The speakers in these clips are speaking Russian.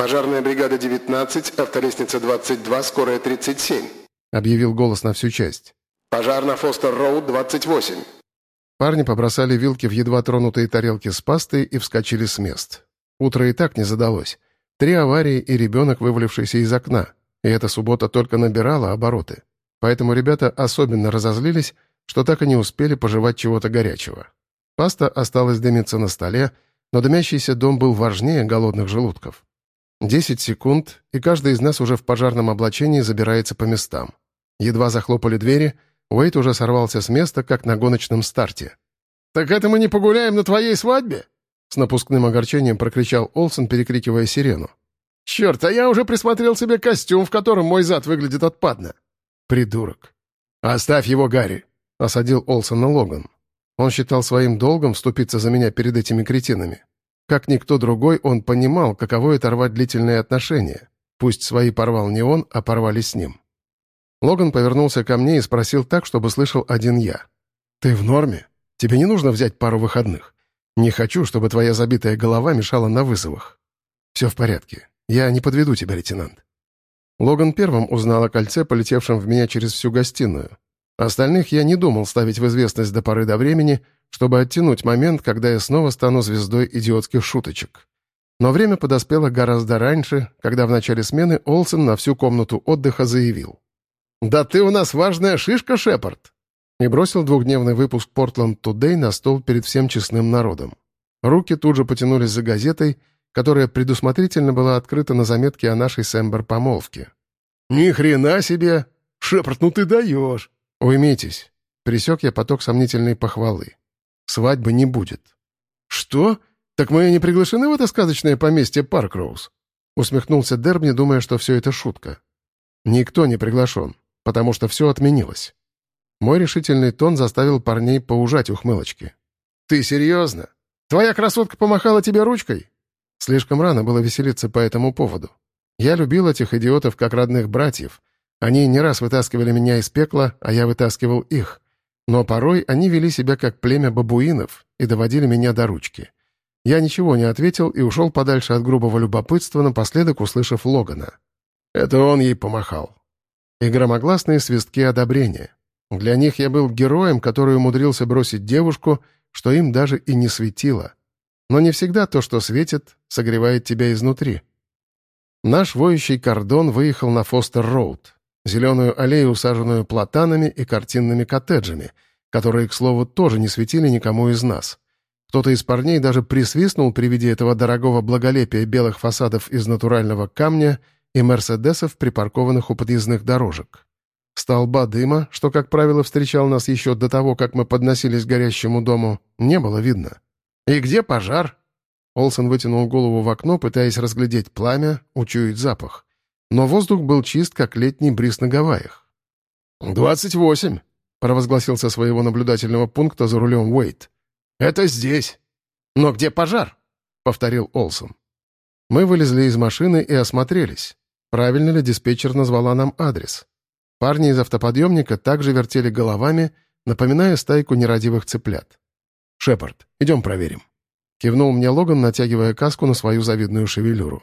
«Пожарная бригада 19, автолестница 22, скорая 37», — объявил голос на всю часть. «Пожар на Фостер-Роуд 28». Парни побросали вилки в едва тронутые тарелки с пастой и вскочили с мест. Утро и так не задалось. Три аварии и ребенок, вывалившийся из окна. И эта суббота только набирала обороты. Поэтому ребята особенно разозлились, что так и не успели пожевать чего-то горячего. Паста осталась дымиться на столе, но дымящийся дом был важнее голодных желудков. Десять секунд, и каждый из нас уже в пожарном облачении забирается по местам. Едва захлопали двери, Уэйт уже сорвался с места, как на гоночном старте. «Так это мы не погуляем на твоей свадьбе?» С напускным огорчением прокричал Олсен, перекрикивая сирену. «Черт, а я уже присмотрел себе костюм, в котором мой зад выглядит отпадно». «Придурок». «Оставь его, Гарри», — осадил Олсона Логан. Он считал своим долгом вступиться за меня перед этими кретинами. Как никто другой, он понимал, каково это рвать длительные отношения. Пусть свои порвал не он, а порвали с ним. Логан повернулся ко мне и спросил так, чтобы слышал один я. «Ты в норме? Тебе не нужно взять пару выходных? Не хочу, чтобы твоя забитая голова мешала на вызовах. Все в порядке. Я не подведу тебя, лейтенант». Логан первым узнал о кольце, полетевшем в меня через всю гостиную. Остальных я не думал ставить в известность до поры до времени, чтобы оттянуть момент, когда я снова стану звездой идиотских шуточек. Но время подоспело гораздо раньше, когда в начале смены Олсен на всю комнату отдыха заявил. «Да ты у нас важная шишка, Шепард!» и бросил двухдневный выпуск «Портленд Тудей» на стол перед всем честным народом. Руки тут же потянулись за газетой, которая предусмотрительно была открыта на заметке о нашей с Эмбер помолвке. «Ни хрена себе! Шепард, ну ты даешь!» «Уймитесь!» — присек я поток сомнительной похвалы. «Свадьбы не будет». «Что? Так мы не приглашены в это сказочное поместье Паркроуз?» Усмехнулся Дербни, думая, что все это шутка. «Никто не приглашен, потому что все отменилось». Мой решительный тон заставил парней поужать ухмылочки. «Ты серьезно? Твоя красотка помахала тебе ручкой?» Слишком рано было веселиться по этому поводу. Я любил этих идиотов как родных братьев. Они не раз вытаскивали меня из пекла, а я вытаскивал их. Но порой они вели себя как племя бабуинов и доводили меня до ручки. Я ничего не ответил и ушел подальше от грубого любопытства, напоследок услышав Логана. Это он ей помахал. И громогласные свистки одобрения. Для них я был героем, который умудрился бросить девушку, что им даже и не светило. Но не всегда то, что светит, согревает тебя изнутри. Наш воющий кордон выехал на Фостер-Роуд, зеленую аллею, усаженную платанами и картинными коттеджами, которые, к слову, тоже не светили никому из нас. Кто-то из парней даже присвистнул при виде этого дорогого благолепия белых фасадов из натурального камня и мерседесов, припаркованных у подъездных дорожек. Столба дыма, что, как правило, встречал нас еще до того, как мы подносились к горящему дому, не было видно. «И где пожар?» Олсен вытянул голову в окно, пытаясь разглядеть пламя, учуять запах. Но воздух был чист, как летний бриз на Гавайях. «Двадцать восемь», — провозгласил со своего наблюдательного пункта за рулем Уэйт. «Это здесь». «Но где пожар?» — повторил Олсен. Мы вылезли из машины и осмотрелись. Правильно ли диспетчер назвала нам адрес? Парни из автоподъемника также вертели головами, напоминая стайку нерадивых цыплят. «Шепард, идем проверим». Кивнул мне Логан, натягивая каску на свою завидную шевелюру.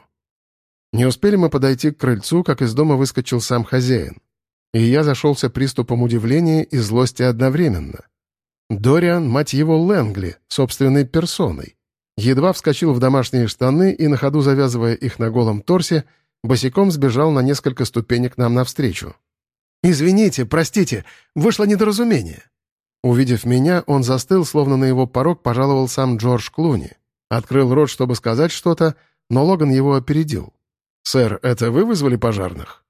Не успели мы подойти к крыльцу, как из дома выскочил сам хозяин. И я зашелся приступом удивления и злости одновременно. Дориан, мать его, Лэнгли, собственной персоной. Едва вскочил в домашние штаны и, на ходу завязывая их на голом торсе, босиком сбежал на несколько ступенек нам навстречу. «Извините, простите, вышло недоразумение». Увидев меня, он застыл, словно на его порог пожаловал сам Джордж Клуни. Открыл рот, чтобы сказать что-то, но Логан его опередил. «Сэр, это вы вызвали пожарных?»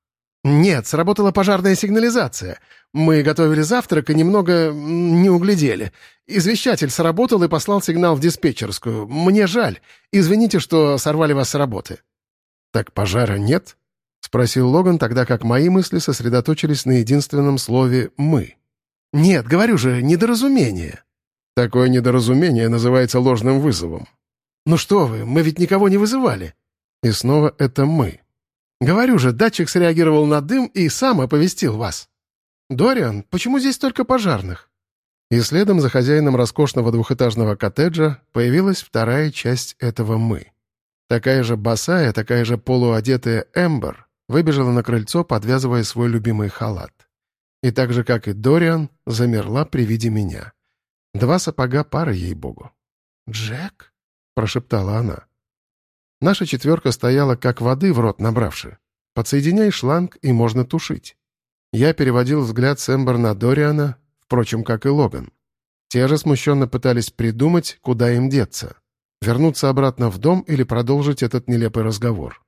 «Нет, сработала пожарная сигнализация. Мы готовили завтрак и немного не углядели. Извещатель сработал и послал сигнал в диспетчерскую. Мне жаль. Извините, что сорвали вас с работы». «Так пожара нет?» — спросил Логан, тогда как мои мысли сосредоточились на единственном слове «мы». «Нет, говорю же, недоразумение». «Такое недоразумение называется ложным вызовом». «Ну что вы, мы ведь никого не вызывали». И снова это «мы». «Говорю же, датчик среагировал на дым и сам оповестил вас». «Дориан, почему здесь только пожарных?» И следом за хозяином роскошного двухэтажного коттеджа появилась вторая часть этого «мы». Такая же босая, такая же полуодетая Эмбер выбежала на крыльцо, подвязывая свой любимый халат. И так же, как и Дориан, замерла при виде меня. Два сапога пары, ей-богу. «Джек?» — прошептала она. Наша четверка стояла, как воды в рот набравши. Подсоединяй шланг, и можно тушить. Я переводил взгляд с Эмбер на Дориана, впрочем, как и Логан. Те же смущенно пытались придумать, куда им деться. Вернуться обратно в дом или продолжить этот нелепый разговор.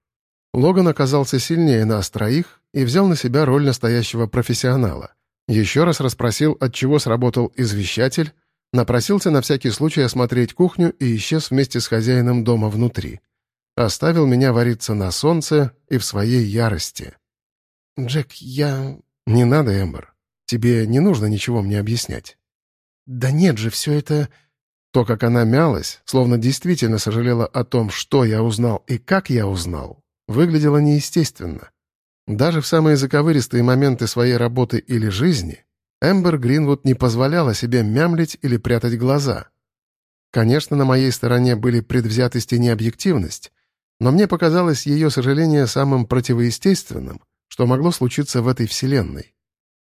Логан оказался сильнее нас троих и взял на себя роль настоящего профессионала. Еще раз расспросил, от чего сработал извещатель, напросился на всякий случай осмотреть кухню и исчез вместе с хозяином дома внутри. Оставил меня вариться на солнце и в своей ярости. «Джек, я...» «Не надо, Эмбер. Тебе не нужно ничего мне объяснять». «Да нет же, все это...» То, как она мялась, словно действительно сожалела о том, что я узнал и как я узнал, выглядело неестественно. Даже в самые заковыристые моменты своей работы или жизни Эмбер Гринвуд не позволяла себе мямлить или прятать глаза. Конечно, на моей стороне были предвзятость и необъективность, но мне показалось ее сожаление самым противоестественным, что могло случиться в этой вселенной.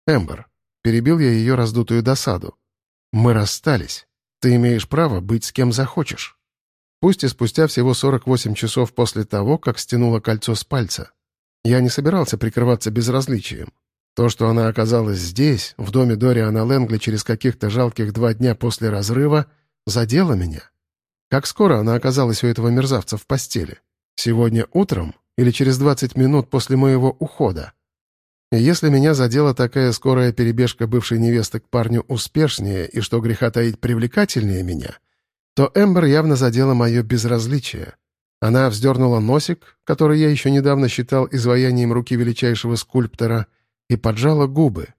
«Эмбер», — перебил я ее раздутую досаду, — «мы расстались. Ты имеешь право быть с кем захочешь». Пусть и спустя всего 48 часов после того, как стянула кольцо с пальца. Я не собирался прикрываться безразличием. То, что она оказалась здесь, в доме Дориана Лэнгли через каких-то жалких два дня после разрыва, задело меня. Как скоро она оказалась у этого мерзавца в постели? Сегодня утром или через 20 минут после моего ухода? И если меня задела такая скорая перебежка бывшей невесты к парню успешнее и, что греха таить, привлекательнее меня, то Эмбер явно задела мое безразличие. Она вздернула носик, который я еще недавно считал изваянием руки величайшего скульптора, и поджала губы.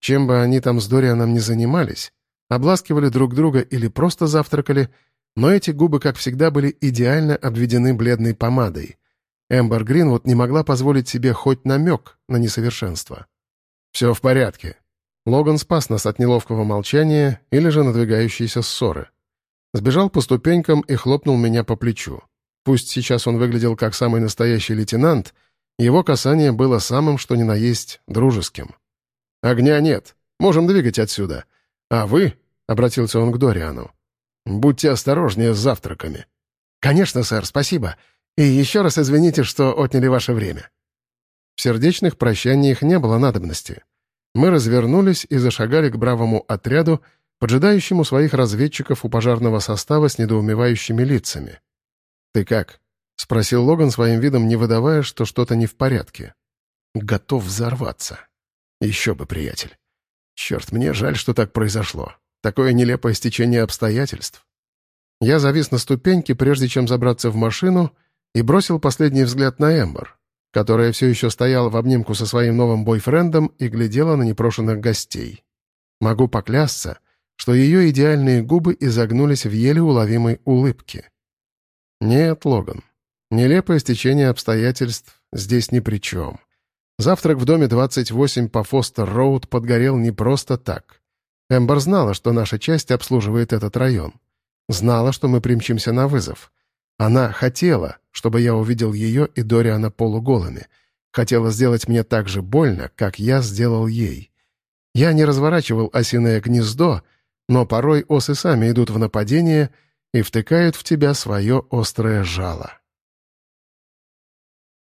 Чем бы они там с Дорианом не занимались, обласкивали друг друга или просто завтракали, но эти губы, как всегда, были идеально обведены бледной помадой. Эмбер Гринвуд не могла позволить себе хоть намек на несовершенство. «Все в порядке». Логан спас нас от неловкого молчания или же надвигающейся ссоры. Сбежал по ступенькам и хлопнул меня по плечу. Пусть сейчас он выглядел как самый настоящий лейтенант, его касание было самым, что ни на есть, дружеским. «Огня нет. Можем двигать отсюда. А вы...» — обратился он к Дориану. «Будьте осторожнее с завтраками». «Конечно, сэр, спасибо. И еще раз извините, что отняли ваше время». В сердечных прощаниях не было надобности. Мы развернулись и зашагали к бравому отряду, поджидающему своих разведчиков у пожарного состава с недоумевающими лицами. «Ты как?» — спросил Логан своим видом, не выдавая, что что-то не в порядке. «Готов взорваться. Еще бы, приятель. Черт, мне жаль, что так произошло. Такое нелепое стечение обстоятельств». Я завис на ступеньке, прежде чем забраться в машину, и бросил последний взгляд на Эмбер, которая все еще стояла в обнимку со своим новым бойфрендом и глядела на непрошенных гостей. Могу поклясться — что ее идеальные губы изогнулись в еле уловимой улыбке. Нет, Логан, нелепое стечение обстоятельств здесь ни при чем. Завтрак в доме 28 по Фостер-Роуд подгорел не просто так. Эмбер знала, что наша часть обслуживает этот район. Знала, что мы примчимся на вызов. Она хотела, чтобы я увидел ее и Дориана полуголыми. Хотела сделать мне так же больно, как я сделал ей. Я не разворачивал осиное гнездо, но порой осы сами идут в нападение и втыкают в тебя свое острое жало.